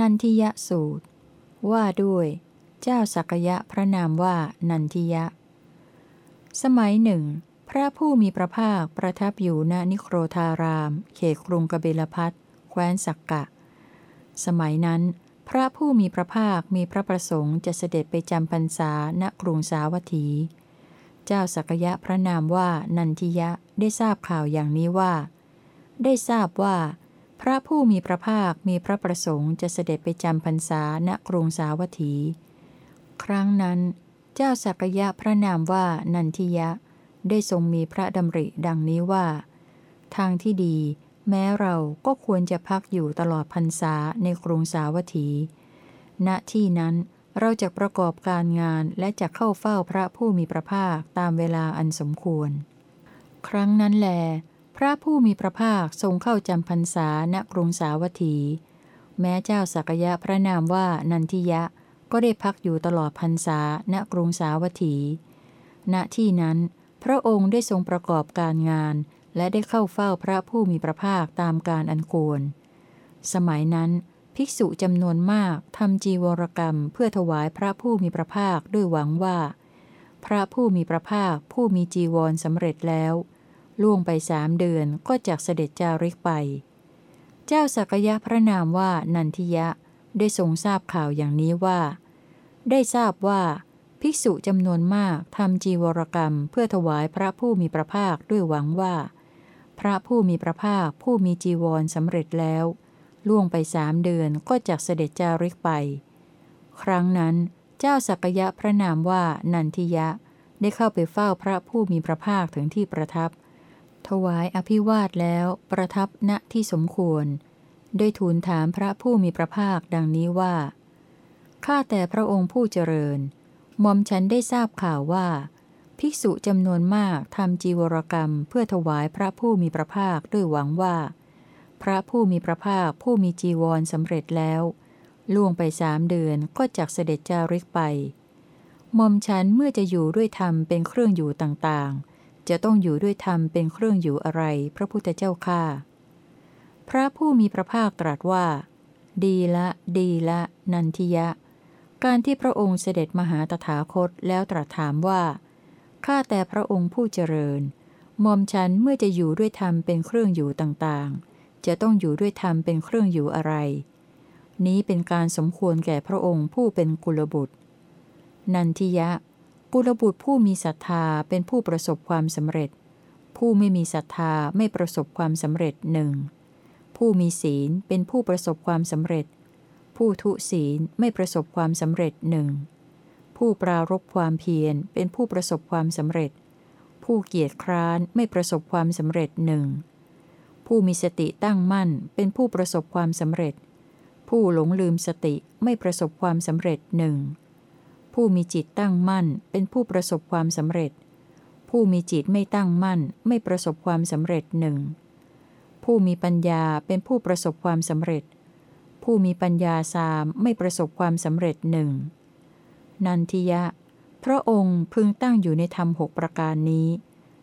นันทิยสูตร ว่าด้วย เจ้าสักยะพระนามว่านันทิยะ สมัยหนึ่ง พระผู้มีพระภาคประทับอยู่ณนิโครธาราม เขตกรุงกบิลพัทแคว้นสักกะ สมัยนั้น พระผู้มีพระภาคมีพระประสงค์จะเสด็จไปจำพรรษาณกรุงสาวัตถี เจ้าสักยะพระนามว่านันทิยะได้ทราบข่าวอย่างนี้ว่า ได้ทราบว่า พระผู้มีพระภาคมีพระประสงค์จะเสด็จไปจำพรรษาณกรุงสาวัตถี ครั้งนั้น เจ้าสักยะพระนามว่านันทิยะ ได้ทรงมีพระดำริดังนี้ว่า ทางที่ดี แม้เราก็ควรจะพักอยู่ตลอดพรรษาในกรุงสาวัตถี ณที่นั้นเราจะประกอบการงานและจะเข้าเฝ้าพระผู้มีพระภาคตามเวลาอันสมควร ครั้งนั้นแล พระผู้มีพระภาคทรงเข้าจำพรรษาณกรุงสาวัตถี แม้เจ้าสักยะพระนามว่านันทิยะก็ได้พักอยู่ตลอดพรรษาณกรุงสาวัตถี ณที่นั้น พระองค์ได้ทรงประกอบการงาน และได้เข้าเฝ้าพระผู้มีพระภาคตามการอันควร สมัยนั้น ภิกษุจำนวนมากทำจีวรกรรมเพื่อถวายพระผู้มีพระภาคด้วยหวังว่า พระผู้มีพระภาคผู้มีจีวรสำเร็จแล้ว ล่วงไปสามเดือนก็จากเสด็จจาริกไป เจ้าสักยะพระนามว่านันทิยะได้ทรงทราบข่าวอย่างนี้ว่า ได้ทราบว่า ภิกษุจำนวนมากทำจีวรกรรมเพื่อถวายพระผู้มีพระภาคด้วยหวังว่า พระผู้มีพระภาคผู้มีจีวรสำเร็จแล้ว ล่วงไปสามเดือนก็จากเสด็จจาริกไป ครั้งนั้นเจ้าสักยะพระนามว่านันทิยะได้เข้าไปเฝ้าพระผู้มีพระภาคถึงที่ประทับ ถวายอภิวาทแล้วประทับณที่สมควร ได้ทูลถามพระผู้มีพระภาคดังนี้ว่า ข้าแต่พระองค์ผู้เจริญหม่อมฉันได้ทราบข่าวว่า ภิกษุจำนวนมากทำจีวรกรรมเพื่อถวายพระผู้มีพระภาคด้วยหวังว่า พระผู้มีพระภาคผู้มีจีวรสำเร็จแล้ว ล่วงไปสามเดือนก็จักเสด็จจาริกไปหม่อมฉันเมื่อจะอยู่ด้วยธรรมเป็นเครื่องอยู่ต่างๆ จะต้องอยู่ด้วยธรรมเป็นเครื่องอยู่อะไร พระพุทธเจ้าข้าพระผู้มีพระภาคตรัสว่า ดีละ ดีละ นันทิยะ การที่พระองค์เสด็จมหาตถาคตแล้วตรัสถามว่า ข้าแต่พระองค์ผู้เจริญมอมฉันเมื่อจะอยู่ด้วยธรรมเป็นเครื่องอยู่ต่างๆ จะต้องอยู่ด้วยธรรมเป็นเครื่องอยู่อะไร นี้เป็นการสมควรแก่พระองค์ผู้เป็นกุลบุตร นันทิยะ กุลบุตรผู้มีศรัทธาเป็นผู้ประสบความสำเร็จ ผู้ไม่มีศรัทธาไม่ประสบความสำเร็จหนึ่งผู้มีศีลเป็นผู้ประสบความสำเร็จ ผู้ทุศีลไม่ประสบความสำเร็จหนึ่งผู้ปรารบความเพียรเป็นผู้ประสบความสำเร็จ ผู้เกียจคร้านไม่ประสบความสำเร็จหนึ่งผู้มีสติตั้งมั่นเป็นผู้ประสบความสำเร็จ ผู้หลงลืมสติไม่ประสบความสำเร็จหนึ่ง ผู้มีจิตตั้งมั่นเป็นผู้ประสบความสำเร็จ ผู้มีจิตไม่ตั้งมั่นไม่ประสบความสำเร็จหนึ่งผู้มีปัญญาเป็นผู้ประสบความสำเร็จ ผู้มีปัญญาสามไม่ประสบความสำเร็จหนึ่งนันทิยะ พระองค์พึงตั้งอยู่ในธรรมหกประการนี้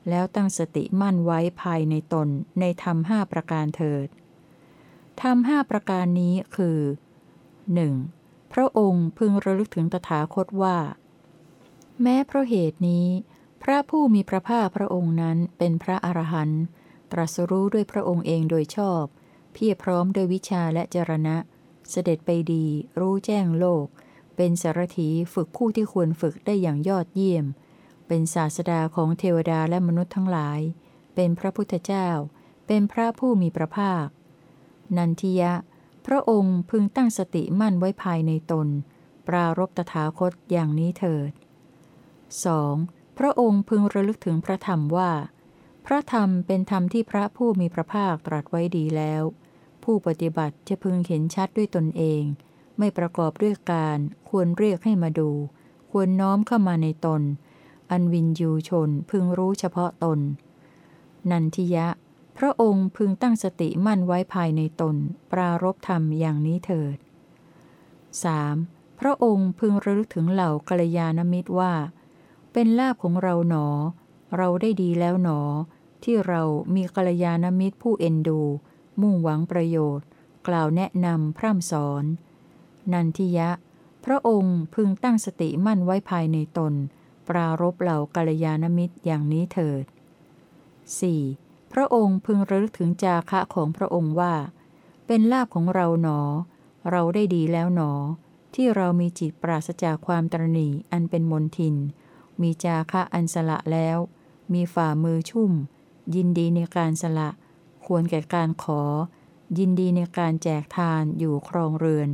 แล้วตั้งสติมั่นไว้ภายในตนในธรรมห้าประการเถิดธรรมห้าประการนี้คือ 1. พระองค์พึงระลึกถึงตถาคตว่า แม้เพราะเหตุนี้ พระผู้มีพระภาคพระองค์นั้นเป็นพระอรหันต์ตรัสรู้ด้วยพระองค์เองโดยชอบ เพียรพร้อมด้วยวิชาและจรณะ เสด็จไปดี รู้แจ้งโลก เป็นสารถีฝึกผู้ที่ควรฝึกได้อย่างยอดเยี่ยม เป็นศาสดาของเทวดาและมนุษย์ทั้งหลาย เป็นพระพุทธเจ้า เป็นพระผู้มีพระภาค นันทิยะ พระองค์พึงตั้งสติมั่นไว้ภายในตน ปรารบตถาคตอย่างนี้เถิด 2. พระองค์พึงระลึกถึงพระธรรมว่า พระธรรมเป็นธรรมที่พระผู้มีพระภาคตรัสไว้ดีแล้ว ผู้ปฏิบัติจะพึงเห็นชัดด้วยตนเอง ไม่ประกอบด้วยการควรเรียกให้มาดู ควรน้อมเข้ามาในตน อันวินยูชนพึงรู้เฉพาะตน นันทิยะ พระองค์พึงตั้งสติมั่นไว้ภายในตน ปรารบธรรมอย่างนี้เถิด 3. พระองค์พึงระลึกถึงเหล่ากัลยาณมิตรว่า เป็นลาภของเราหนอ เราได้ดีแล้วหนอ ที่เรามีกัลยาณมิตรผู้เอ็นดู มุ่งหวังประโยชน์ กล่าวแนะนำพร่ำสอน นันทิยะ พระองค์พึงตั้งสติมั่นไว้ภายในตน ปรารบเหล่ากัลยาณมิตรอย่างนี้เถิด 4. พระองค์พึงระลึกถึงจาคะของพระองค์ว่า เป็นลาภของเราหนอ เราได้ดีแล้วหนอ ที่เรามีจิตปราศจากความตรณีอันเป็นมนทิน มีจาคะอันสละแล้ว มีฝ่ามือชุ่ม ยินดีในการสละ ควรแก่การขอ ยินดีในการแจกทานอยู่ครองเรือน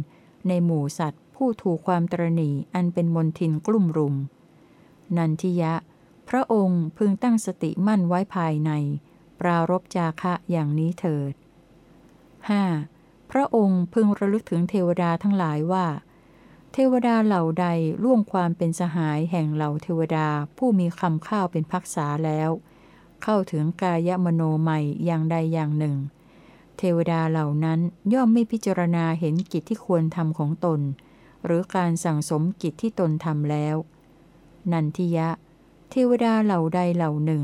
ในหมู่สัตว์ ผู้ถูกความตรณีอันเป็นมนทินกลุ่มรุม นันทิยะ พระองค์พึงตั้งสติมั่นไว้ภายใน ปรารบจาคะอย่างนี้เถิด 5. พระองค์พึงระลึกถึงเทวดาทั้งหลายว่า เทวดาเหล่าใดล่วงความเป็นสหายแห่งเหล่าเทวดาผู้มีคำข้าวเป็นพักษาแล้ว เข้าถึงกายมโนใหม่อย่างใดอย่างหนึ่ง เทวดาเหล่านั้นย่อมไม่พิจารณาเห็นกิจที่ควรทำของตน หรือการสั่งสมกิจที่ตนทำแล้ว นันทิยะ เทวดาเหล่าใดเหล่าหนึ่ง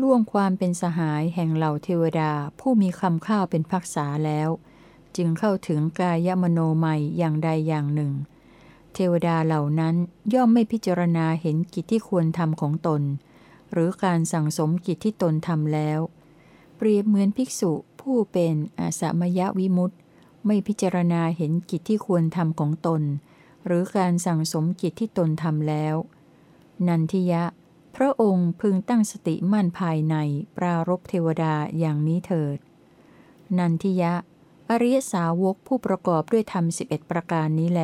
ล่วงความเป็นสหายแห่งเหล่าเทวดาผู้มีคำข้าวเป็นพักษาแล้ว จึงเข้าถึงกายมโนใหม่อย่างใดอย่างหนึ่ง เทวดาเหล่านั้นย่อมไม่พิจารณาเห็นกิจที่ควรทำของตน หรือการสั่งสมกิจที่ตนทำแล้ว เปรียบเหมือนภิกษุผู้เป็นอาสมยวิมุตตไม่พิจารณาเห็นกิจที่ควรทำของตน หรือการสั่งสมกิจที่ตนทำแล้ว นันทิยะ พระองค์พึงตั้งสติมั่นภายในปรารบเทวดาอย่างนี้เถิด นันทิยะ อริยสาวกผู้ประกอบด้วยธรรมสิบเอ็ดประการนี้แล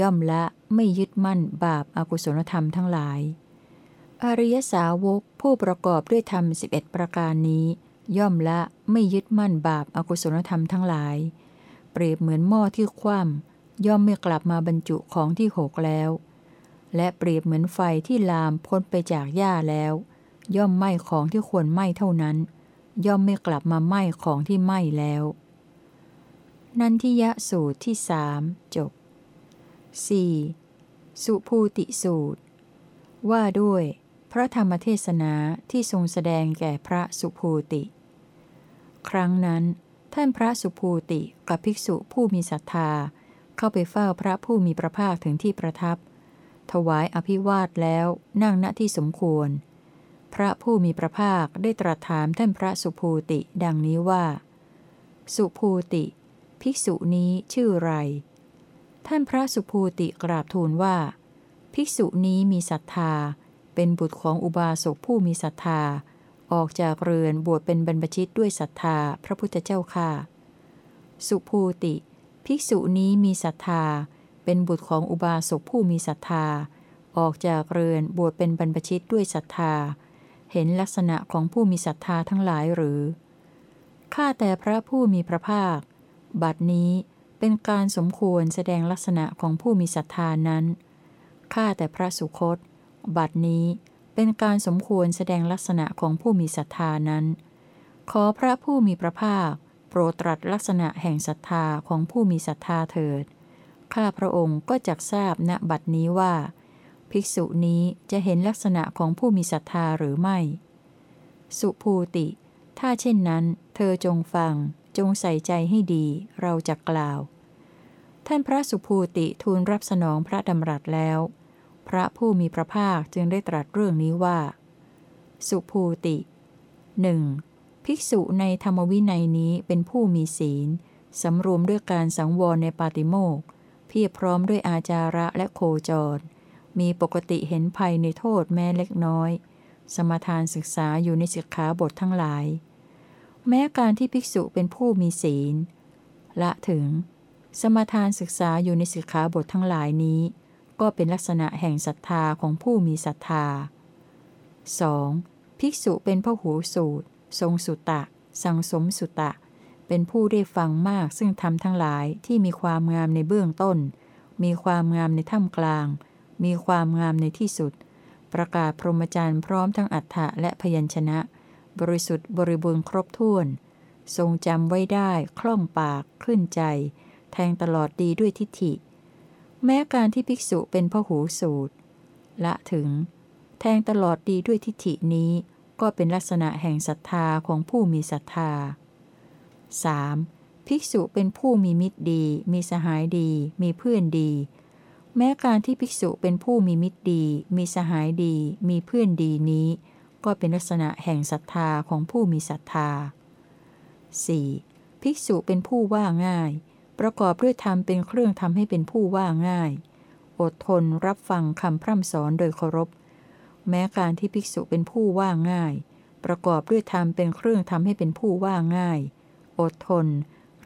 ย่อมละไม่ยึดมั่นบาปอากุศลธรรมทั้งหลาย อริยสาวกผู้ประกอบด้วยธรรมสิบเอ็ดประการนี้ ย่อมละไม่ยึดมั่นบาปอากุศลธรรมทั้งหลาย เปรียบเหมือนหม้อที่คว่ำย่อมไม่กลับมาบรรจุของที่หกแล้ว และเปรียบเหมือนไฟที่ลามพ้นไปจากหญ้าแล้ว ย่อมไหม้ของที่ควรไหม้เท่านั้น ย่อมไม่กลับมาไหม้ของที่ไหม้แล้ว นันทิยะสูตรที่สามจบ 4. สุภูติสูตร ว่าด้วย พระธรรมเทศนาที่ทรงแสดงแก่พระสุภูติ ครั้งนั้น ท่านพระสุภูติกับภิกษุผู้มีศรัทธา เข้าไปเฝ้าพระผู้มีพระภาคถึงที่ประทับ ถวายอภิวาทแล้วนั่งณที่สมควร พระผู้มีพระภาคได้ตรัสถามท่านพระสุภูติดังนี้ว่า สุภูติ ภิกษุนี้ชื่อไร ท่านพระสุภูติกราบทูลว่า ภิกษุนี้มีศรัทธา เป็นบุตรของอุบาสกผู้มีศรัทธา ออกจากเรือนบวชเป็นบรรพชิตด้วยศรัทธาพระพุทธเจ้าค่ะ สุภูติ ภิกษุนี้มีศรัทธา เป็นบุตรของอุบาสกผู้มีศรัทธา ออกจากเรือนบวชเป็นบรรพชิตด้วยศรัทธา เห็นลักษณะของผู้มีศรัทธาทั้งหลายหรือ ข้าแต่พระผู้มีพระภาค บัดนี้เป็นการสมควรแสดงลักษณะของผู้มีศรัทธานั้น ข้าแต่พระสุคต บัดนี้เป็นการสมควรแสดงลักษณะของผู้มีศรัทธานั้น ขอพระผู้มีพระภาค โปรดตรัสลักษณะแห่งศรัทธาของผู้มีศรัทธาเถิด ข้าพระองค์ก็จักทราบณบัดนี้ว่า ภิกษุนี้จะเห็นลักษณะของผู้มีศรัทธาหรือไม่ สุภูติ ถ้าเช่นนั้น เธอจงฟัง จงใส่ใจให้ดี เราจะกล่าว ท่านพระสุภูติทูลรับสนองพระดำรัสแล้ว พระผู้มีพระภาคจึงได้ตรัสเรื่องนี้ว่า สุภูติหนึ่งภิกษุในธรรมวินัยนี้เป็นผู้มีศีล สำรวมด้วยการสังวรในปาติโมกข์ เพียรพร้อมด้วยอาจาระและโคจร มีปกติเห็นภัยในโทษแม้เล็กน้อย สมทานศึกษาอยู่ในสิกขาบททั้งหลาย แม้การที่ภิกษุเป็นผู้มีศีล ละถึง สมทานศึกษาอยู่ในสิกขาบททั้งหลายนี้ ก็เป็นลักษณะแห่งศรัทธาของผู้มีศรัทธา 2. ภิกษุเป็นพหูสูตร ทรงสุตะ สังสมสุตะ เป็นผู้ได้ฟังมากซึ่งทำทั้งหลายที่มีความงามในเบื้องต้น มีความงามในท่ามกลาง มีความงามในที่สุด ประกาศพรหมจรรย์พร้อมทั้งอัฏฐะและพยัญชนะ บริสุทธิ์บริบูรณ์ครบถ้วน ทรงจำไว้ได้คล่องปากขึ้นใจ แทงตลอดดีด้วยทิฏฐิ แม้การที่ภิกษุเป็นพหูสูตรละถึง แทงตลอดดีด้วยทิฏฐินี้ก็เป็นลักษณะแห่งศรัทธาของผู้มีศรัทธา 3. ภิกษุเป็นผู้มีมิตรดี มีสหายดี มีเพื่อนดี แม้การที่ภิกษุเป็นผู้มีมิตรดี มีสหายดี มีเพื่อนดีนี้ ก็เป็นลักษณะแห่งศรัทธาของผู้มีศรัทธา 4. ภิกษุเป็นผู้ว่าง่าย ประกอบด้วยธรรมเป็นเครื่องทำให้เป็นผู้ว่าง่าย อดทนรับฟังคำพร่ำสอนโดยเคารพ แม้การที่ภิกษุเป็นผู้ว่าง่าย ประกอบด้วยธรรมเป็นเครื่องทำให้เป็นผู้ว่าง่าย อดทน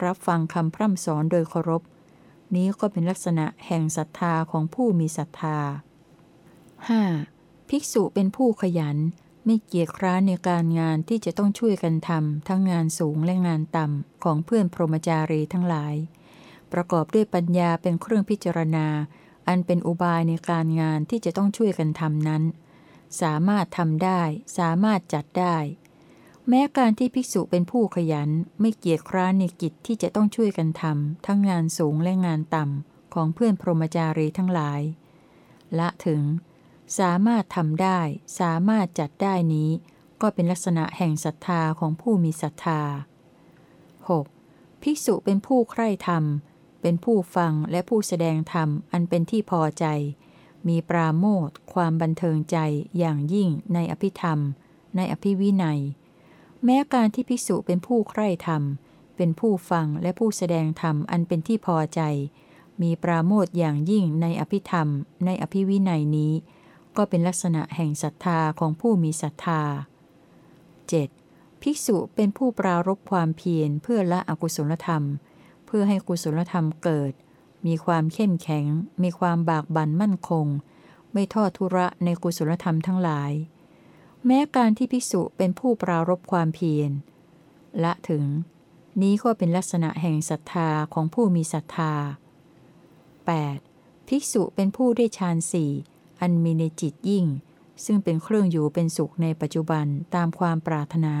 รับฟังคำพร่ำสอนโดยเคารพ นี้ก็เป็นลักษณะแห่งศรัทธาของผู้มีศรัทธา 5. ภิกษุเป็นผู้ขยัน ไม่เกียจคร้านในการงานที่จะต้องช่วยกันทำทั้งงานสูงและงานต่ำของเพื่อนพรหมจารีทั้งหลาย ประกอบด้วยปัญญาเป็นเครื่องพิจารณา อันเป็นอุบายในการงานที่จะต้องช่วยกันทำนั้น สามารถทำได้ สามารถจัดได้ แม้การที่ภิกษุเป็นผู้ขยันไม่เกียจคร้านในกิจที่จะต้องช่วยกันทำทั้งงานสูงและงานต่ำของเพื่อนพรหมจารีทั้งหลาย ละถึง สามารถทำได้ สามารถจัดได้นี้ ก็เป็นลักษณะแห่งศรัทธาของผู้มีศรัทธา 6. ภิกษุเป็นผู้ใคร่ธรรม เป็นผู้ฟังและผู้แสดงธรรมอันเป็นที่พอใจ มีปราโมทความบันเทิงใจอย่างยิ่งในอภิธรรม ในอภิวินัย แม้การที่ภิกษุเป็นผู้ใคร่ธรรม เป็นผู้ฟังและผู้แสดงธรรมอันเป็นที่พอใจ มีปราโมทอย่างยิ่งในอภิธรรม ในอภิวินัยนี้ ก็เป็นลักษณะแห่งศรัทธาของผู้มีศรัทธา 7. ภิกษุเป็นผู้ปรารบความเพียรเพื่อละอกุศลธรรม เพื่อให้กุศลธรรมเกิด มีความเข้มแข็ง มีความบากบั่นมั่นคง ไม่ทอดทุระในกุศลธรรมทั้งหลาย แม้การที่ภิกษุเป็นผู้ปรารบความเพียรละถึง นี้ก็เป็นลักษณะแห่งศรัทธาของผู้มีศรัทธา 8. ภิกษุเป็นผู้ได้ฌานสี่อันมีในจิตยิ่ง ซึ่งเป็นเครื่องอยู่เป็นสุขในปัจจุบันตามความปรารถนา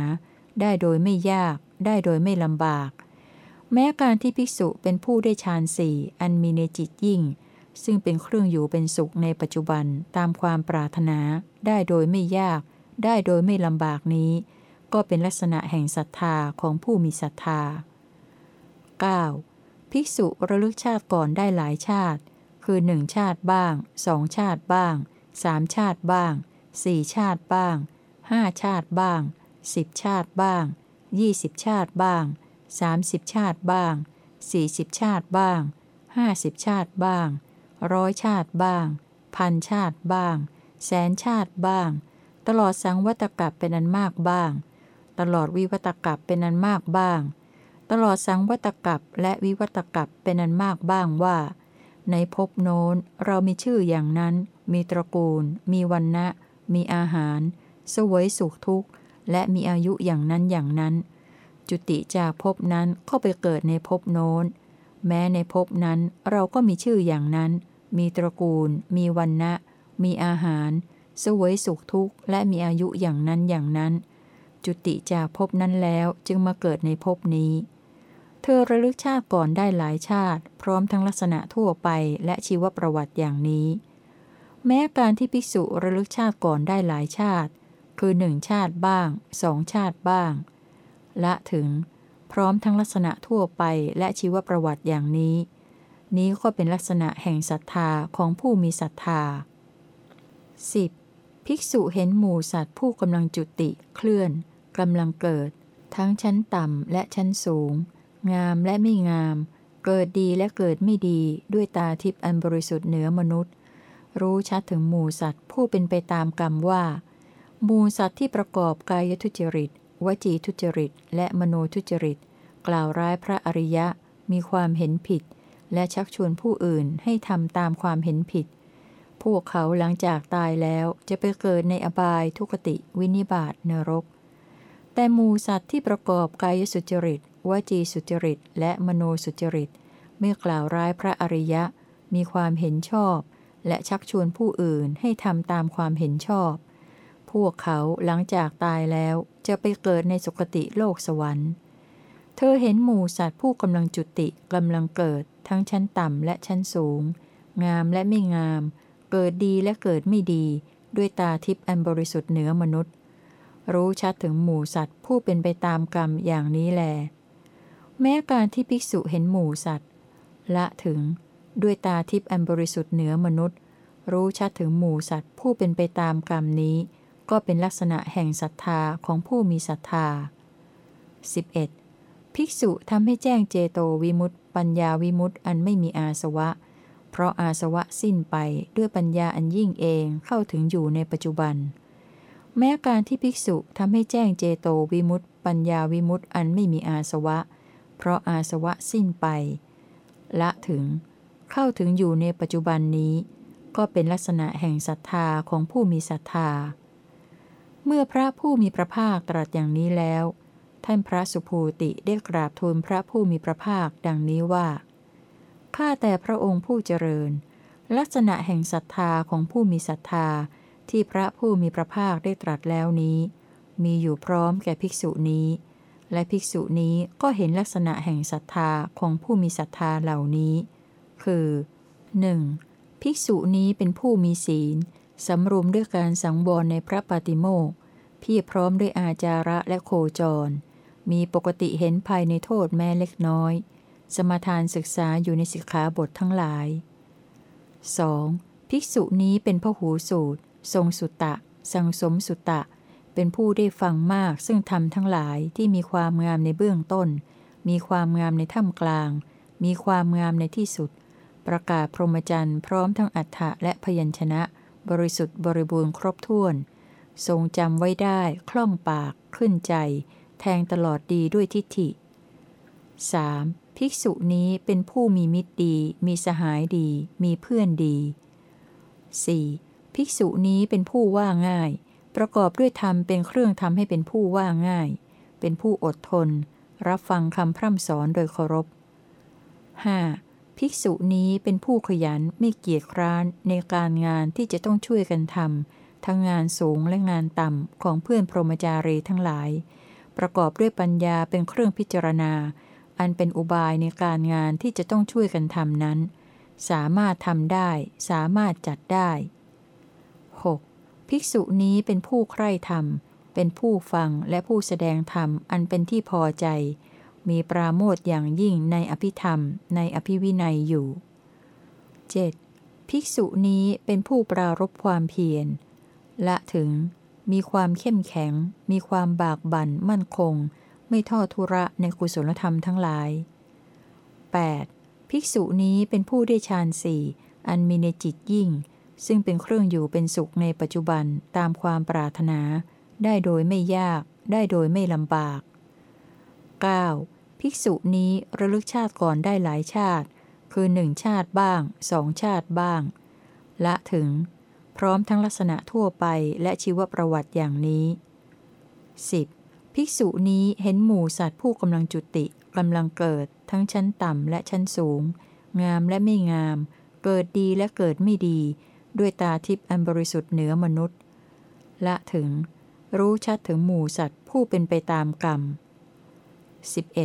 ได้โดยไม่ยาก ได้โดยไม่ลำบาก แม้การที่ภิกษุเป็นผู้ได้ฌานสี่อันมีในจิตยิ่ง ซึ่งเป็นเครื่องอยู่เป็นสุขในปัจจุบันตามความปรารถนา ได้โดยไม่ยาก ได้โดยไม่ลำบากนี้ ก็เป็นลักษณะแห่งศรัทธาของผู้มีศรัทธา 9. ภิกษุระลึกชาติก่อนได้หลายชาติ คือหนึ่งชาติบ้างสองชาติบ้างสามชาติบ้างสี่ชาติบ้างห้าชาติบ้างสิบชาติบ้างยี่สิบชาติบ้างสามสิบชาติบ้างสี่สิบชาติบ้างห้าสิบชาติบ้างร้อยชาติบ้าง พันชาติบ้าง แสนชาติบ้าง ตลอดสังวัตกับเป็นอันมากบ้าง ตลอดวิวัตกับเป็นอันมากบ้าง ตลอดสังวัตกับและวิวัตกับเป็นอันมากบ้างว่า ในภพโน้นเรามีชื่ออย่างนั้น มีตระกูล มีวันนะมีอาหาร สวยสุขทุกข์ และมีอายุอย่างนั้นอย่างนั้น จุติจากภพนั้นเข้าไปเกิดในภพโน้น แม้ในภพนั้นเราก็มีชื่ออย่างนั้น มีตระกูล มีวันนะมีอาหาร สวยสุขทุกข์และมีอายุอย่างนั้นอย่างนั้น จุติจากภพนั้นแล้วจึงมาเกิดในภพนี้ เธอระลึกชาติก่อนได้หลายชาติ พร้อมทั้งลักษณะทั่วไปและชีวประวัติอย่างนี้ แม้การที่ภิกษุระลึกชาติก่อนได้หลายชาติ คือหนึ่งชาติบ้างสองชาติบ้าง ละถึง พร้อมทั้งลักษณะทั่วไปและชีวประวัติอย่างนี้ นี้ก็เป็นลักษณะแห่งศรัทธาของผู้มีศรัทธา 10. ภิกษุเห็นหมู่สัตว์ผู้กำลังจุติเคลื่อนกำลังเกิด ทั้งชั้นต่ำและชั้นสูง งามและไม่งาม เกิดดีและเกิดไม่ดีด้วยตาทิพย์อันบริสุทธิ์เหนือมนุษย์ รู้ชัดถึงหมูสัตว์ผู้เป็นไปตามกรรมว่าหมูสัตว์ที่ประกอบกายทุจริต วจีทุจริต และมโนทุจริต กล่าวร้ายพระอริยะมีความเห็นผิด และชักชวนผู้อื่นให้ทำตามความเห็นผิด พวกเขาหลังจากตายแล้วจะไปเกิดในอบายทุกติวินิบาตนรก แต่มูสัตว์ที่ประกอบกายสุจริตวจีสุจริต และมโนสุจริต ไม่กล่าวร้ายพระอริยะ มีความเห็นชอบ และชักชวนผู้อื่นให้ทำตามความเห็นชอบ พวกเขาหลังจากตายแล้วจะไปเกิดในสุคติโลกสวรรค์ เธอเห็นหมูสัตว์ผู้กำลังจุติกำลังเกิด ทั้งชั้นต่ำและชั้นสูง งามและไม่งาม เกิดดีและเกิดไม่ดี ด้วยตาทิพย์อันบริสุทธิ์เหนือมนุษย์ รู้ชัดถึงหมู่สัตว์ผู้เป็นไปตามกรรมอย่างนี้แล แม้การที่ภิกษุเห็นหมู่สัตว์ ละถึงด้วยตาทิพย์อันบริสุทธิ์เหนือมนุษย์ รู้ชัดถึงหมู่สัตว์ผู้เป็นไปตามกรรมนี้ ก็เป็นลักษณะแห่งศรัทธาของผู้มีศรัทธา 11. ภิกษุทำให้แจ้งเจโตวิมุตติปัญญาวิมุตติอันไม่มีอาสวะ เพราะอาสวะสิ้นไปด้วยปัญญาอันยิ่งเองเข้าถึงอยู่ในปัจจุบัน แม้การที่ภิกษุทำให้แจ้งเจโตวิมุตติปัญญาวิมุตติอันไม่มีอาสวะ เพราะอาสวะสิ้นไป ละถึง เข้าถึงอยู่ในปัจจุบันนี้ ก็เป็นลักษณะแห่งศรัทธาของผู้มีศรัทธา เมื่อพระผู้มีพระภาคตรัสอย่างนี้แล้ว ท่านพระสุภูติได้กราบทูลพระผู้มีพระภาคดังนี้ว่า ข้าแต่พระองค์ผู้เจริญ ลักษณะแห่งศรัทธาของผู้มีศรัทธาที่พระผู้มีพระภาคได้ตรัสแล้วนี้ มีอยู่พร้อมแก่ภิกษุนี้ และภิกษุนี้ก็เห็นลักษณะแห่งศรัทธาของผู้มีศรัทธาเหล่านี้ คือ 1. ภิกษุนี้เป็นผู้มีศีลสำรวมด้วยการสังวรในพระปาติโมกพี่พร้อมด้วยอาจาระและโคจร มีปกติเห็นภายในโทษแม้เล็กน้อย สมทานศึกษาอยู่ในสิกขาบททั้งหลาย 2. ภิกษุนี้เป็นพหูสูตร ทรงสุตตะ สังสมสุตตะ เป็นผู้ได้ฟังมากซึ่งทำทั้งหลายที่มีความงามในเบื้องต้น มีความงามในถ้ำกลาง มีความงามในที่สุด ประกาศพรหมจรรย์พร้อมทั้งอัฏฐะและพยัญชนะ บริสุทธิ์บริบูรณ์ครบถ้วน ทรงจำไว้ได้คล่องปาก ขึ้นใจ แทงตลอดดีด้วยทิฏฐิ 3. ภิกษุนี้เป็นผู้มีมิตรดี มีสหายดี มีเพื่อนดี 4. ภิกษุนี้เป็นผู้ว่าง่าย ประกอบด้วยธรรมเป็นเครื่องทำให้เป็นผู้ว่าง่าย เป็นผู้อดทน รับฟังคำพร่ำสอนโดยเคารพ 5. ภิกษุนี้เป็นผู้ขยันไม่เกียจคร้านในการงานที่จะต้องช่วยกันทำทั้งงานสูงและงานต่ำของเพื่อนพรหมจารีทั้งหลาย ประกอบด้วยปัญญาเป็นเครื่องพิจารณา อันเป็นอุบายในการงานที่จะต้องช่วยกันทำนั้น สามารถทำได้ สามารถจัดได้ 6. ภิกษุนี้เป็นผู้ใคร่ธรรม เป็นผู้ฟังและผู้แสดงธรรมอันเป็นที่พอใจ มีปราโมทอย่างยิ่งในอภิธรรม ในอภิวินัยอยู่ 7. ภิกษุนี้เป็นผู้ปรารบความเพียรละถึง มีความเข้มแข็ง มีความบากบั่นมั่นคง ไม่ทอดทุระในกุศลธรรมทั้งหลาย 8. ภิกษุนี้เป็นผู้ได้ฌานสี่อันมีในจิตยิ่ง ซึ่งเป็นเครื่องอยู่เป็นสุขในปัจจุบันตามความปรารถนา ได้โดยไม่ยาก ได้โดยไม่ลำบาก 9. ภิกษุนี้ระลึกชาติก่อนได้หลายชาติ คือหนึ่งชาติบ้างสองชาติบ้าง ละถึง พร้อมทั้งลักษณะทั่วไปและชีวประวัติอย่างนี้ 10. ภิกษุนี้เห็นหมู่สัตว์ผู้กำลังจุติกำลังเกิด ทั้งชั้นต่ำและชั้นสูง งามและไม่งาม เกิดดีและเกิดไม่ดี ด้วยตาทิพย์อันบริสุทธิ์เหนือมนุษย์ละถึง รู้ชัดถึงหมู่สัตว์ผู้เป็นไปตามกรรม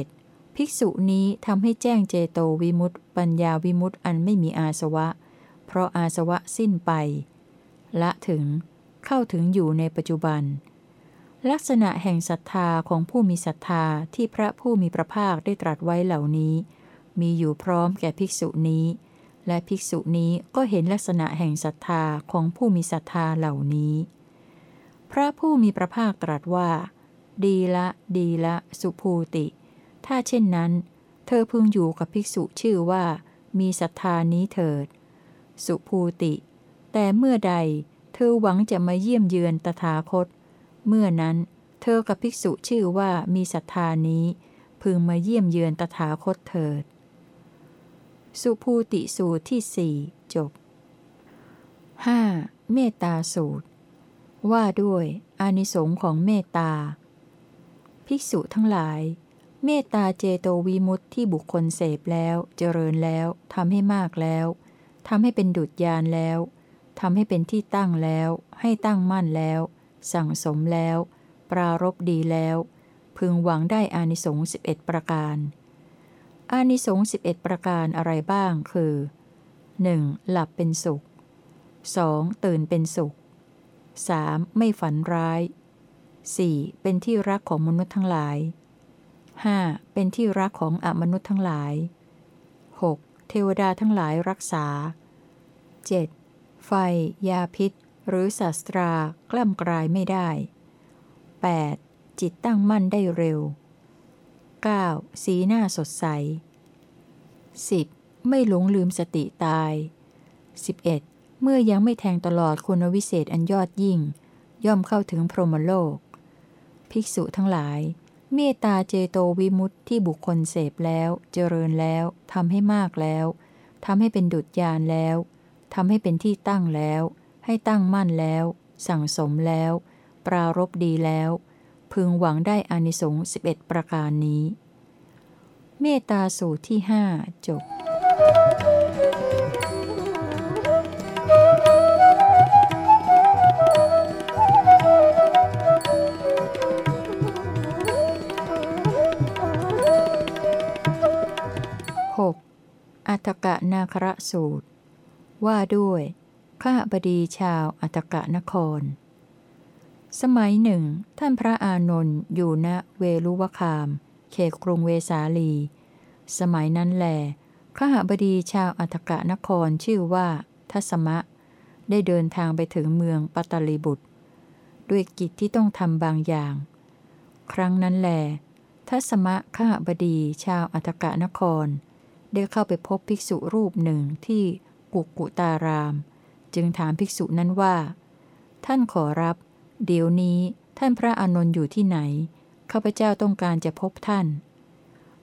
11. ภิกษุนี้ทำให้แจ้งเจโตวิมุตต์ปัญญาวิมุตต์อันไม่มีอาสวะ เพราะอาสวะสิ้นไป ละถึง เข้าถึงอยู่ในปัจจุบัน ลักษณะแห่งศรัทธาของผู้มีศรัทธาที่พระผู้มีพระภาคได้ตรัสไว้เหล่านี้ มีอยู่พร้อมแก่ภิกษุนี้ และภิกษุนี้ก็เห็นลักษณะแห่งศรัทธาของผู้มีศรัทธาเหล่านี้ พระผู้มีพระภาคตรัสว่า ดีละ ดีละ สุภูติ ถ้าเช่นนั้น เธอพึงอยู่กับภิกษุชื่อว่า มีศรัทธานี้เถิด สุภูติ แต่เมื่อใด เธอหวังจะมาเยี่ยมเยือนตถาคต เมื่อนั้น เธอกับภิกษุชื่อว่ามีศรัทธานี้ พึงมาเยี่ยมเยือนตถาคตเถิด สุภูติสูตรที่สี่จบ 5. เมตตาสูตร ว่าด้วยอานิสงค์ของเมตตา ภิกษุทั้งหลาย เมตตาเจโตวิมุตที่บุคคลเสพแล้ว เจริญแล้วทำให้มากแล้วทำให้เป็นดุจยานแล้วทำให้เป็นที่ตั้งแล้ว ให้ตั้งมั่นแล้ว สั่งสมแล้ว ปรารบดีแล้ว พึงหวังได้อานิสงส์สิบเอ็ดประการ อานิสงส์สิบเอ็ดประการอะไรบ้างคือ 1. หลับเป็นสุข 2. ตื่นเป็นสุข 3. ไม่ฝันร้าย 4. เป็นที่รักของมนุษย์ทั้งหลาย 5. เป็นที่รักของอมนุษย์ทั้งหลาย 6. เทวดาทั้งหลายรักษา 7. ไฟ ยาพิษ หรือศาสตรากล้ำกลายไม่ได้ 8. จิตตั้งมั่นได้เร็ว 9. สีหน้าสดใส 10. ไม่หลงลืมสติตาย 11. เมื่อยังไม่แทงตลอดคุณวิเศษอันยอดยิ่ง ย่อมเข้าถึงพรหมโลก ภิกษุทั้งหลาย เมตตาเจโตวิมุตติที่บุคคลเสพแล้ว เจริญแล้วทำให้มากแล้วทำให้เป็นดุจยานแล้วทำให้เป็นที่ตั้งแล้ว ให้ตั้งมั่นแล้ว สั่งสมแล้ว ปรารบดีแล้ว พึงหวังได้อานิสงส์11 ประการนี้ เมตตาสูตรที่หจบ 6. อัตตกะนาคระสูตร ว่าด้วย ข้าบดีชาวอัตกะนคร สมัยหนึ่ง ท่านพระอานนท์อยู่ณเวลุวคาม เขตกรุงเวสาลี สมัยนั้นแหลข้าบดีชาวอัตกะนครชื่อว่าทัศมะ ได้เดินทางไปถึงเมืองปัตตลีบุตร ด้วยกิจที่ต้องทำบางอย่าง ครั้งนั้นแหลทัศมะข้าบดีชาวอัตกะนคร ได้เข้าไปพบภิกษุรูปหนึ่งที่กุกุตาราม จึงถามภิกษุนั้นว่า ท่านขอรับ เดี๋ยวนี้ท่านพระอานนท์อยู่ที่ไหนข้าพเจ้าต้องการจะพบท่าน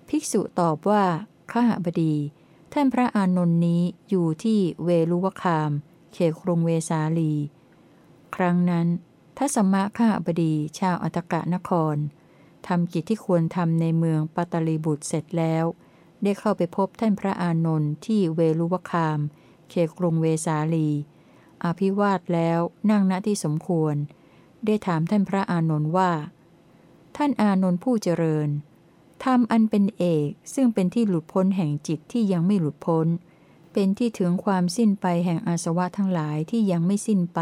ภิกษุตอบว่าข้าบดี ท่านพระอานนท์นี้อยู่ที่เวลุวคาม เขตกรุงเวสาลี ครั้งนั้นทัศมะข้าบดีชาวอัตกะนครทำกิจที่ควรทำในเมืองปัตตลีบุตรเสร็จแล้ว ได้เข้าไปพบท่านพระอานนท์ที่เวลุวคาม เขตกรุงเวสาลี อภิวาทแล้วนั่งณที่สมควร ได้ถามท่านพระอานนท์ว่า ท่านอานนท์ผู้เจริญธรรมอันเป็นเอกซึ่งเป็นที่หลุดพ้นแห่งจิตที่ยังไม่หลุดพ้น เป็นที่ถึงความสิ้นไปแห่งอาสวะทั้งหลายที่ยังไม่สิ้นไป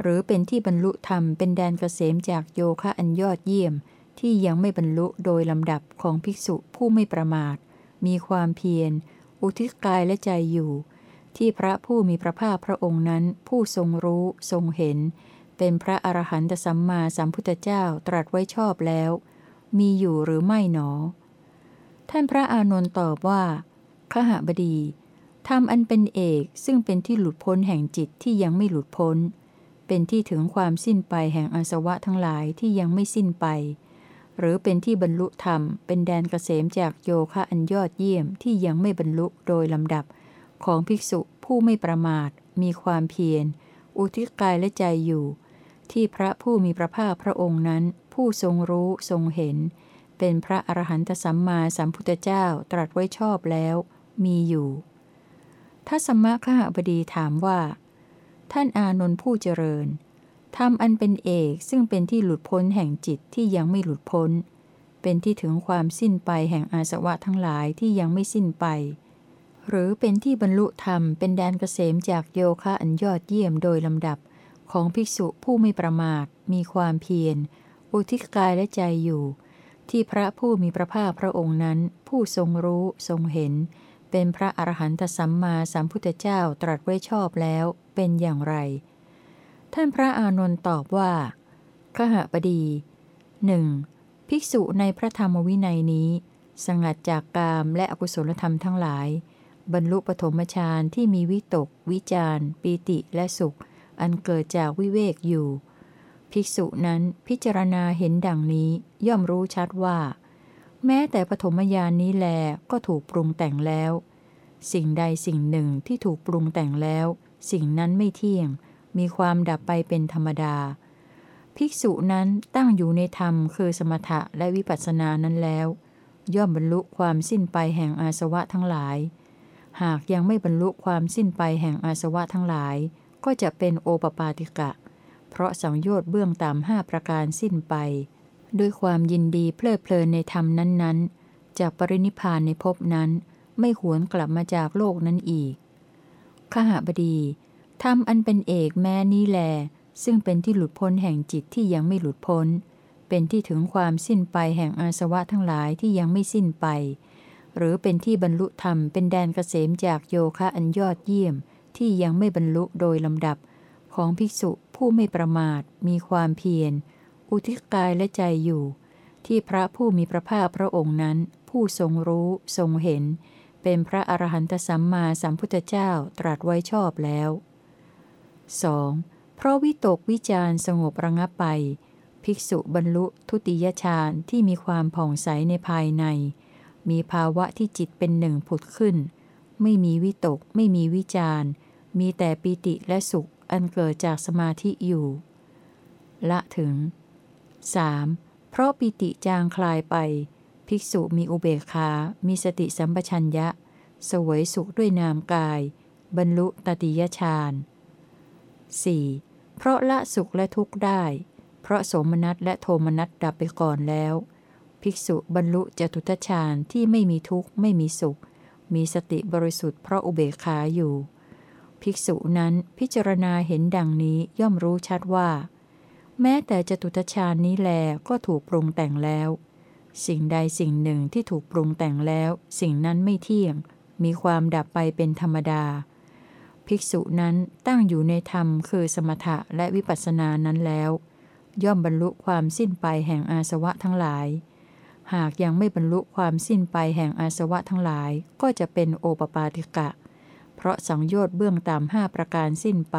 หรือเป็นที่บรรลุธรรมเป็นแดนเกษมจากโยคะอันยอดเยี่ยมที่ยังไม่บรรลุโดยลำดับของภิกษุผู้ไม่ประมาท มีความเพียร อุทิศกายและใจอยู่ ที่พระผู้มีพระภาคพระองค์นั้น ผู้ทรงรู้ทรงเห็น เป็นพระอรหันตสัมมาสัมพุทธเจ้าตรัสไว้ชอบแล้ว มีอยู่หรือไม่หนอ ท่านพระอานนท์ตอบว่าขหบดีธรรมอันเป็นเอกซึ่งเป็นที่หลุดพ้นแห่งจิตที่ยังไม่หลุดพ้น เป็นที่ถึงความสิ้นไปแห่งอาสวะทั้งหลายที่ยังไม่สิ้นไป หรือเป็นที่บรรลุธรรม เป็นแดนเกษมจากโยคะอันยอดเยี่ยมที่ยังไม่บรรลุโดยลำดับ ของภิกษุผู้ไม่ประมาท มีความเพียร อุทิศกายและใจอยู่ ที่พระผู้มีพระภาคพระองค์นั้น ผู้ทรงรู้ทรงเห็น เป็นพระอรหันตสัมมาสัมพุทธเจ้าตรัสไว้ชอบแล้ว มีอยู่ทัศมะขหบดีถามว่า ท่านอานนท์ผู้เจริญธรรมอันเป็นเอกซึ่งเป็นที่หลุดพ้นแห่งจิตที่ยังไม่หลุดพ้น เป็นที่ถึงความสิ้นไปแห่งอาสวะทั้งหลายที่ยังไม่สิ้นไป หรือเป็นที่บรรลุธรรมเป็นแดนเกษมจากโยคะอันยอดเยี่ยมโดยลำดับของภิกษุผู้ไม่ประมาท มีความเพียร อุทิศกายและใจอยู่ ที่พระผู้มีพระภาคพระองค์นั้น ผู้ทรงรู้ทรงเห็น เป็นพระอรหันตสัมมาสัมพุทธเจ้าตรัสไว้ชอบแล้วเป็นอย่างไร ท่านพระอานนท์ตอบว่าขหบดีหนึ่งภิกษุในพระธรรมวินัยนี้ สงัดจากกามและอกุศลธรรมทั้งหลาย บรรลุปฐมฌานที่มีวิตก วิจารปีติและสุข อันเกิดจากวิเวกอยู่ ภิกษุนั้นพิจารณาเห็นดังนี้ย่อมรู้ชัดว่า แม้แต่ปฐมญาณนนี้แลก็ถูกปรุงแต่งแล้ว สิ่งใดสิ่งหนึ่งที่ถูกปรุงแต่งแล้ว สิ่งนั้นไม่เที่ยง มีความดับไปเป็นธรรมดา ภิกษุนั้นตั้งอยู่ในธรรมคือสมถะและวิปัสสนานั้นแล้ว ย่อมบรรลุความสิ้นไปแห่งอาสวะทั้งหลาย หากยังไม่บรรลุความสิ้นไปแห่งอาสวะทั้งหลาย ก็จะเป็นโอปปาติกะ เพราะสังโยชน์เบื้องต่ำห้าประการสิ้นไป ด้วยความยินดีเพลิดเพลินในธรรมนั้นๆ จากปรินิพานในภพนั้น ไม่หวนกลับมาจากโลกนั้นอีกขหบดีธรรมอันเป็นเอกแม้นี้แล ซึ่งเป็นที่หลุดพ้นแห่งจิตที่ยังไม่หลุดพ้นเเป็นที่ถึงความสิ้นไปแห่งอาสวะทั้งหลายที่ยังไม่สิ้นไป หรือเป็นที่บรรลุธรรมเป็นแดนเกษมจากโยคะอันยอดเยี่ยมที่ยังไม่บรรลุโดยลำดับ ของภิกษุผู้ไม่ประมาท มีความเพียร อุทิศกายและใจอยู่ ที่พระผู้มีพระภาคพระองค์นั้น ผู้ทรงรู้ทรงเห็น เป็นพระอรหันตสัมมาสัมพุทธเจ้าตรัสไว้ชอบแล้ว 2. เพราะวิตกวิจารสงบระงับไป ภิกษุบรรลุทุติยฌานที่มีความผ่องใสในภายใน มีภาวะที่จิตเป็นหนึ่งผุดขึ้น ไม่มีวิตก ไม่มีวิจารมีแต่ปิติและสุขอันเกิดจากสมาธิอยู่ ละถึง 3. เพราะปิติจางคลายไป ภิกษุมีอุเบกขา มีสติสัมปชัญญะ สวยสุขด้วยนามกาย บรรลุตติยฌาน 4. เพราะละสุขและทุกข์ได้ เพราะสมนัสและโทมนัสดับไปก่อนแล้ว ภิกษุบรรลุจตุทชฌาญที่ไม่มีทุกข์ไม่มีสุข มีสติบริสุทธิ์เพราะอุเบกขาอยู่ ภิกษุนั้นพิจารณาเห็นดังนี้ย่อมรู้ชัดว่า แม้แต่จตุตฌานนี้แลก็ถูกปรุงแต่งแล้ว สิ่งใดสิ่งหนึ่งที่ถูกปรุงแต่งแล้ว สิ่งนั้นไม่เที่ยง มีความดับไปเป็นธรรมดา ภิกษุนั้นตั้งอยู่ในธรรมคือสมถะและวิปัสสนานั้นแล้ว ย่อมบรรลุความสิ้นไปแห่งอาสวะทั้งหลาย หากยังไม่บรรลุความสิ้นไปแห่งอาสวะทั้งหลายก็จะเป็นโอปปาติกะ เพราะสังโยชน์เบื้องตามห้าประการสิ้นไป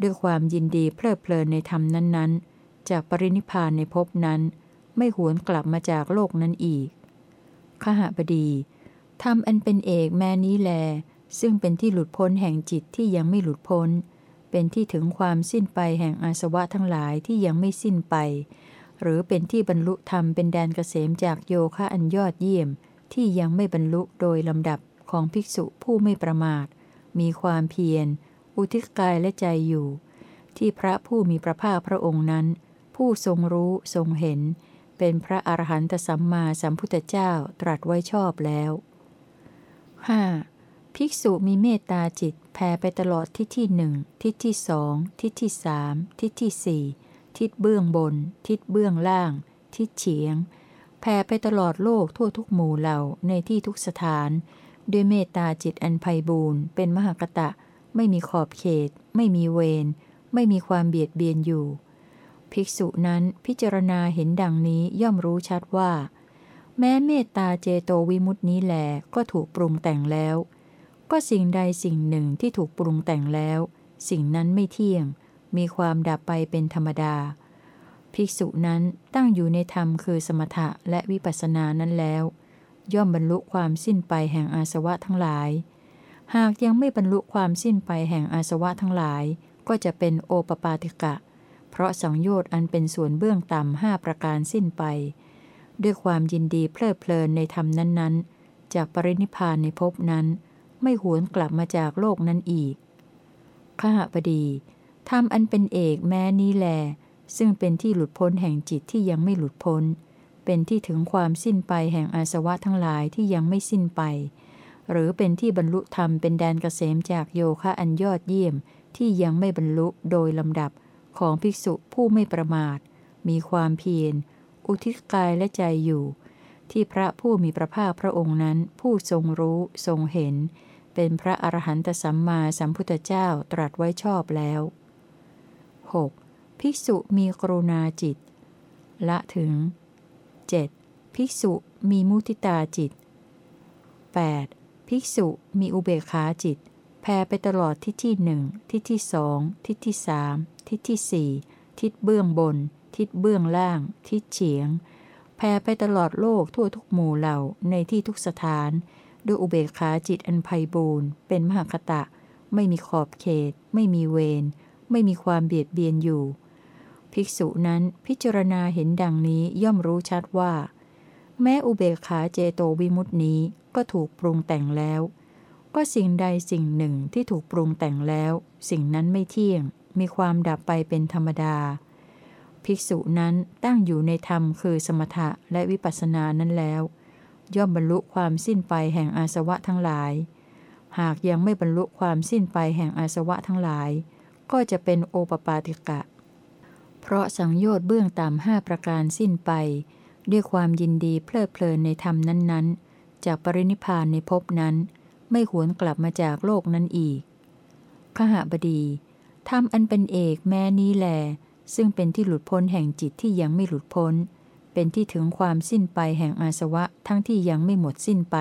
ด้วยความยินดีเพลิดเพลินในธรรมนั้น ๆ จากปรินิพานในภพนั้น ไม่หวนกลับมาจากโลกนั้นอีกขหบดีธรรมอันเป็นเอกแม้นี้แล ซึ่งเป็นที่หลุดพ้นแห่งจิตที่ยังไม่หลุดพ้น เป็นที่ถึงความสิ้นไปแห่งอาสวะทั้งหลายที่ยังไม่สิ้นไป หรือเป็นที่บรรลุธรรมเป็นแดนเกษมจากโยคะอันยอดเยี่ยม ที่ยังไม่บรรลุโดยลำดับของภิกษุผู้ไม่ประมาท มีความเพียร อุทิศกายและใจอยู่ ที่พระผู้มีพระภาคพระองค์นั้น ผู้ทรงรู้ทรงเห็น เป็นพระอรหันตสัมมาสัมพุทธเจ้าตรัสไว้ชอบแล้ว 5. ภิกษุมีเมตตาจิตแผ่ไปตลอดทิศที่หนึ่งทิศที่สองทิศที่สามทิศที่สี่ ทิศเบื้องบน ทิศเบื้องล่าง ทิศเฉียง แผ่ไปตลอดโลกทั่วทุกหมู่เหล่าในที่ทุกสถาน ด้วยเมตตาจิตอันไพบูรณ์เป็นมหากตะ ไม่มีขอบเขต ไม่มีเวร ไม่มีความเบียดเบียนอยู่ ภิกษุนั้นพิจารณาเห็นดังนี้ย่อมรู้ชัดว่า แม้เมตตาเจโตวิมุตินี้แหลก็ถูกปรุงแต่งแล้ว ก็สิ่งใดสิ่งหนึ่งที่ถูกปรุงแต่งแล้ว สิ่งนั้นไม่เที่ยง มีความดับไปเป็นธรรมดา ภิกษุนั้นตั้งอยู่ในธรรมคือสมถะและวิปัสสนานั้นแล้ว ย่อมบรรลุความสิ้นไปแห่งอาสวะทั้งหลาย หากยังไม่บรรลุความสิ้นไปแห่งอาสวะทั้งหลาย ก็จะเป็นโอปปาติกะ เพราะสังโยชน์อันเป็นส่วนเบื้องต่ำห้าประการสิ้นไป ด้วยความยินดีเพลิดเพลินในธรรมนั้นๆ จากปรินิพานในภพนั้น ไม่หวนกลับมาจากโลกนั้นอีกข้าพดี ธรรมอันเป็นเอกแม้นี้แล ซึ่งเป็นที่หลุดพ้นแห่งจิตที่ยังไม่หลุดพ้น เป็นที่ถึงความสิ้นไปแห่งอาสวะทั้งหลายที่ยังไม่สิ้นไป หรือเป็นที่บรรลุธรรมเป็นแดนเกษมจากโยคะอันยอดเยี่ยมที่ยังไม่บรรลุโดยลำดับของภิกษุผู้ไม่ประมาท มีความเพียร อุทิศกายและใจอยู่ ที่พระผู้มีพระภาคพระองค์นั้นผู้ทรงรู้ทรงเห็น เป็นพระอรหันตสัมมาสัมพุทธเจ้าตรัสไว้ชอบแล้ว 6. ภิกษุมีกรุณาจิต ละถึง 7. ภิกษุมีมุติตาจิต 8. ภิกษุมีอุเบกขาจิต แผ่ไปตลอดทิศที่หนึ่งทิศที่สองทิศที่สามทิศที่สี่ทิศเบื้องบน ทิศเบื้องล่าง ทิศเฉียง แผ่ไปตลอดโลกทั่วทุกหมู่เหล่าในที่ทุกสถาน ด้วยอุเบกขาจิตอันไพบูรณ์เป็นมหคตะ ไม่มีขอบเขต ไม่มีเวร ไม่มีความเบียดเบียนอยู่ ภิกษุนั้นพิจารณาเห็นดังนี้ย่อมรู้ชัดว่า แม้อุเบกขาเจโตวิมุตินี้ก็ถูกปรุงแต่งแล้ว ก็สิ่งใดสิ่งหนึ่งที่ถูกปรุงแต่งแล้ว สิ่งนั้นไม่เที่ยง มีความดับไปเป็นธรรมดา ภิกษุนั้นตั้งอยู่ในธรรมคือสมถะและวิปัสสนานั้นแล้ว ย่อมบรรลุความสิ้นไปแห่งอาสวะทั้งหลายหากยังไม่บรรลุความสิ้นไปแห่งอาสวะทั้งหลาย ก็จะเป็นโอปปาติกะ เพราะสังโยชน์เบื้องต่ำห้าประการสิ้นไป ด้วยความยินดีเพลิดเพลินในธรรมนั้นๆ จากปรินิพานในภพนั้น ไม่หวนกลับมาจากโลกนั้นอีกขหบดีธรรมอันเป็นเอกแม้นี้แล ซึ่งเป็นที่หลุดพ้นแห่งจิตที่ยังไม่หลุดพ้น เป็นที่ถึงความสิ้นไปแห่งอาสวะทั้งที่ยังไม่หมดสิ้นไป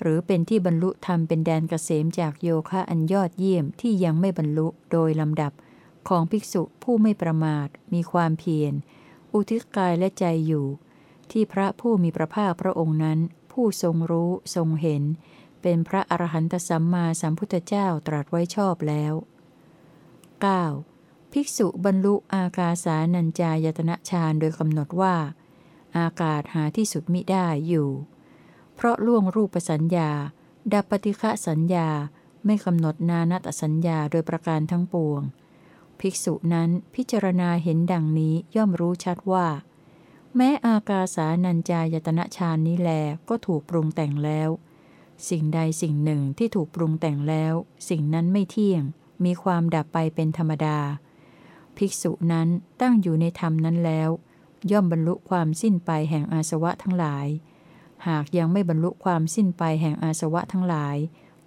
หรือเป็นที่บรรลุธรรมเป็นแดนเกษมจากโยคะอันยอดเยี่ยมที่ยังไม่บรรลุโดยลำดับของภิกษุผู้ไม่ประมาท มีความเพียร อุทิศกายและใจอยู่ ที่พระผู้มีพระภาคพระองค์นั้น ผู้ทรงรู้ทรงเห็น เป็นพระอรหันตสัมมาสัมพุทธเจ้าตรัสไว้ชอบแล้ว 9. ภิกษุบรรลุอากาสานัญจายตนะฌานโดยกำหนดว่า อากาศหาที่สุดมิได้อยู่ เพราะล่วงรูปสัญญา ดับปฏิฆะสัญญา ไม่กำหนดนานัตสัญญาโดยประการทั้งปวง ภิกษุนั้นพิจารณาเห็นดังนี้ย่อมรู้ชัดว่า แม้อากาสานัญจายตนะฌานนี้แลก็ถูกปรุงแต่งแล้ว สิ่งใดสิ่งหนึ่งที่ถูกปรุงแต่งแล้ว สิ่งนั้นไม่เที่ยง มีความดับไปเป็นธรรมดา ภิกษุนั้นตั้งอยู่ในธรรมนั้นแล้ว ย่อมบรรลุความสิ้นไปแห่งอาสวะทั้งหลาย หากยังไม่บรรลุความสิ้นไปแห่งอาสวะทั้งหลาย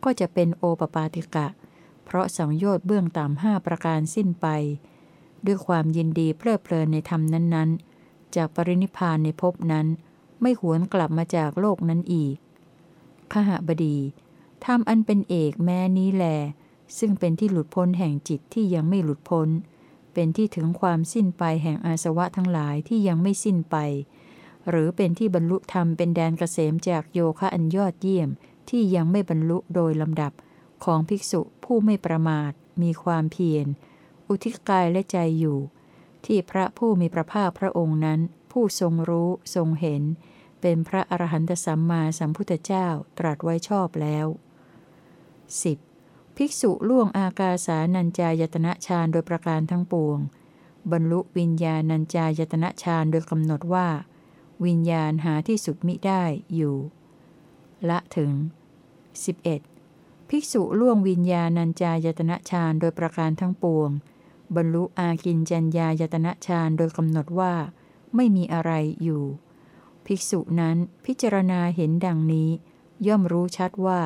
ก็จะเป็นโอปปาติกะ เพราะสังโยชน์เบื้องต่ำห้าประการสิ้นไป ด้วยความยินดีเพลิดเพลินในธรรมนั้นๆ จากปรินิพานในภพนั้น ไม่หวนกลับมาจากโลกนั้นอีกขหบดีธรรมอันเป็นเอกแม้นี้แล ซึ่งเป็นที่หลุดพ้นแห่งจิตที่ยังไม่หลุดพ้น เป็นที่ถึงความสิ้นไปแห่งอาสวะทั้งหลายที่ยังไม่สิ้นไป หรือเป็นที่บรรลุธรรมเป็นแดนเกษมจากโยคะอันยอดเยี่ยม ที่ยังไม่บรรลุโดยลำดับของภิกษุผู้ไม่ประมาท มีความเพียร อุทิศกายและใจอยู่ ที่พระผู้มีพระภาคพระองค์นั้น ผู้ทรงรู้ทรงเห็น เป็นพระอรหันตสัมมาสัมพุทธเจ้าตรัสไว้ชอบแล้ว 10. ภิกษุล่วงอากาสานัญจายตนะฌานโดยประการทั้งปวง บรรลุวิญญาณัญจายตนะฌานโดยกำหนดว่า วิญญาณหาที่สุดมิได้อยู่ ละถึง 11. ภิกษุล่วงวิญญาณัญจายตนะฌานโดยประการทั้งปวง บรรลุอากินจัญญายตนะฌานโดยกำหนดว่า ไม่มีอะไรอยู่ ภิกษุนั้นพิจารณาเห็นดังนี้ ย่อมรู้ชัดว่า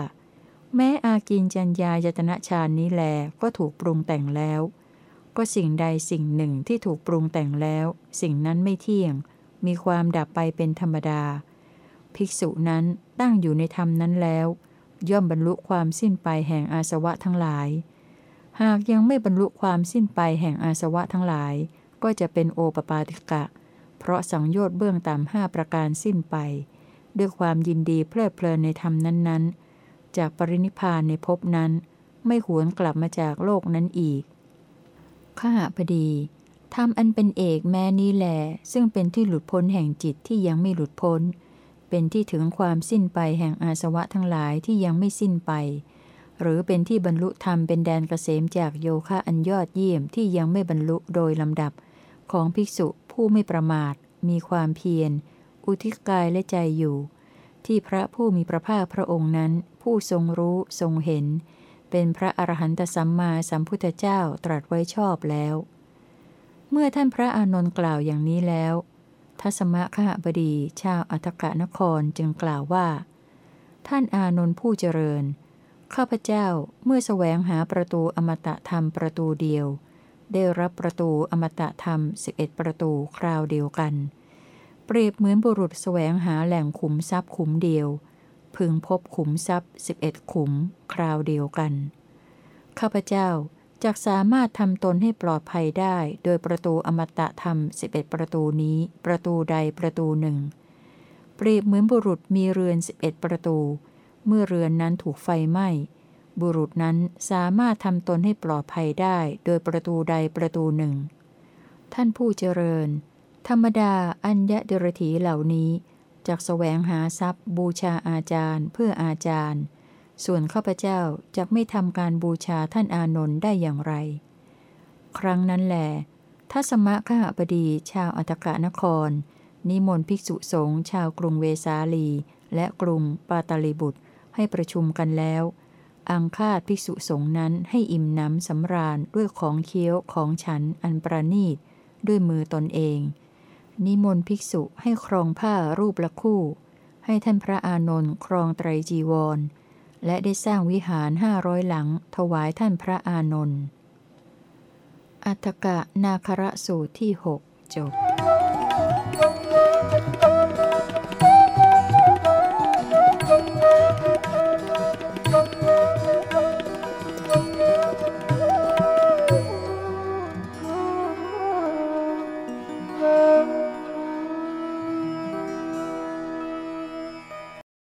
แม้อากินจัญญายตนะฌานนี้แลก็ถูกปรุงแต่งแล้ว ก็สิ่งใดสิ่งหนึ่งที่ถูกปรุงแต่งแล้ว สิ่งนั้นไม่เที่ยง มีความดับไปเป็นธรรมดา ภิกษุนั้นตั้งอยู่ในธรรมนั้นแล้ว ย่อมบรรลุความสิ้นไปแห่งอาสวะทั้งหลาย หากยังไม่บรรลุความสิ้นไปแห่งอาสวะทั้งหลาย ก็จะเป็นโอปปาติกะ เพราะสังโยชน์เบื้องต่ำห้าประการสิ้นไป ด้วยความยินดีเพลิดเพลินในธรรมนั้นๆ จากปรินิพานในภพนั้น ไม่หวนกลับมาจากโลกนั้นอีกข้าพดี ธรรมอันเป็นเอกแม้นี้แหลซึ่งเป็นที่หลุดพ้นแห่งจิตที่ยังไม่หลุดพ้น เป็นที่ถึงความสิ้นไปแห่งอาสวะทั้งหลายที่ยังไม่สิ้นไป หรือเป็นที่บรรลุธรรมเป็นแดนเกษมจากโยคะอันยอดเยี่ยมที่ยังไม่บรรลุโดยลำดับ ของภิกษุผู้ไม่ประมาท มีความเพียร อุทิศกายและใจอยู่ ที่พระผู้มีพระภาคพระองค์นั้น ผู้ทรงรู้ทรงเห็น เป็นพระอรหันตสัมมาสัมพุทธเจ้าตรัสไว้ชอบแล้ว เมื่อท่านพระอานนท์กล่าวอย่างนี้แล้ว ทัศมะขหบดีชาวอัตกะนครจึงกล่าวว่า ท่านอานนท์ผู้เจริญ ข้าพเจ้าเมื่อแสวงหาประตูอมตะธรรมประตูเดียว ได้รับประตูอมตะธรรมสิบเอ็ดประตูคราวเดียวกัน เปรียบเหมือนบุรุษแสวงหาแหล่งขุมทรัพย์ขุมเดียว พึงพบขุมทรัพย์สิบเอ็ดขุม คราวเดียวกัน ข้าพเจ้า จะกสามารถทำตนให้ปลอดภัยได้ โดยประตูอมตะธรรม 11 ประตูนี้ ประตูใดประตูหนึ่ง เปรียบเหมือนบุรุษมีเรือน 11 ประตู เมื่อเรือนนั้นถูกไฟไหม้ บุรุษนั้นสามารถทำตนให้ปลอดภัยได้ โดยประตูใดประตูหนึ่ง ท่านผู้เจริญ ธรรมดาอัญญเดรถีเหล่านี้จากแสวงหาทรัพย์บูชาอาจารย์ เพื่ออาจารย์ ส่วนข้าพเจ้าจะไม่ทำการบูชาท่านอานนท์ได้อย่างไร ครั้งนั้นแหลทัศมะขหบดีชาวอัตกะนคร นิมนต์ภิกษุสงฆ์ชาวกรุงเวสาลี และกรุงปาตาลีบุตรให้ประชุมกันแล้ว อังคาดภิกษุสงฆ์นั้นให้อิ่มน้ำสำราญด้วยของเคี้ยวของฉันอันประนีต ด้วยมือตนเอง นิมนต์ภิกษุให้ครองผ้ารูปละคู่ ให้ท่านพระอานนท์ครองไตรจีวร และได้สร้างวิหารห้าร้อยหลัง ถวายท่านพระอานนท์ อัฏฐกะนาคระสูตรที่หจบ